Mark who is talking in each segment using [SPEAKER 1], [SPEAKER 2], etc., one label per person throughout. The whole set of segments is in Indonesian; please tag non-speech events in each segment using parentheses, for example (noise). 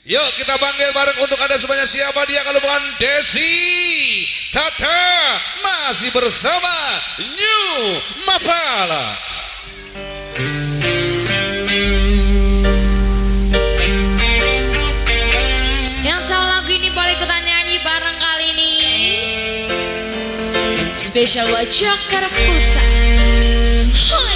[SPEAKER 1] Yuk kita panggil bareng untuk anda semuanya siapa dia kalau bukan Desi Tata masih bersama New Mapala.
[SPEAKER 2] Yang tahu lagu ini boleh ikutan nyanyi bareng kali ini. Spesial buat Jakarta. Hoi.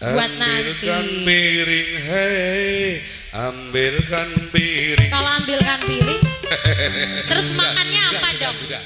[SPEAKER 2] Buat
[SPEAKER 1] Ambilkan
[SPEAKER 2] nanti.
[SPEAKER 1] piring, hei, ambilkan piring.
[SPEAKER 2] Kalau ambilkan piring, (laughs) terus makannya apa
[SPEAKER 1] Sudah,
[SPEAKER 2] dong?
[SPEAKER 1] sudah.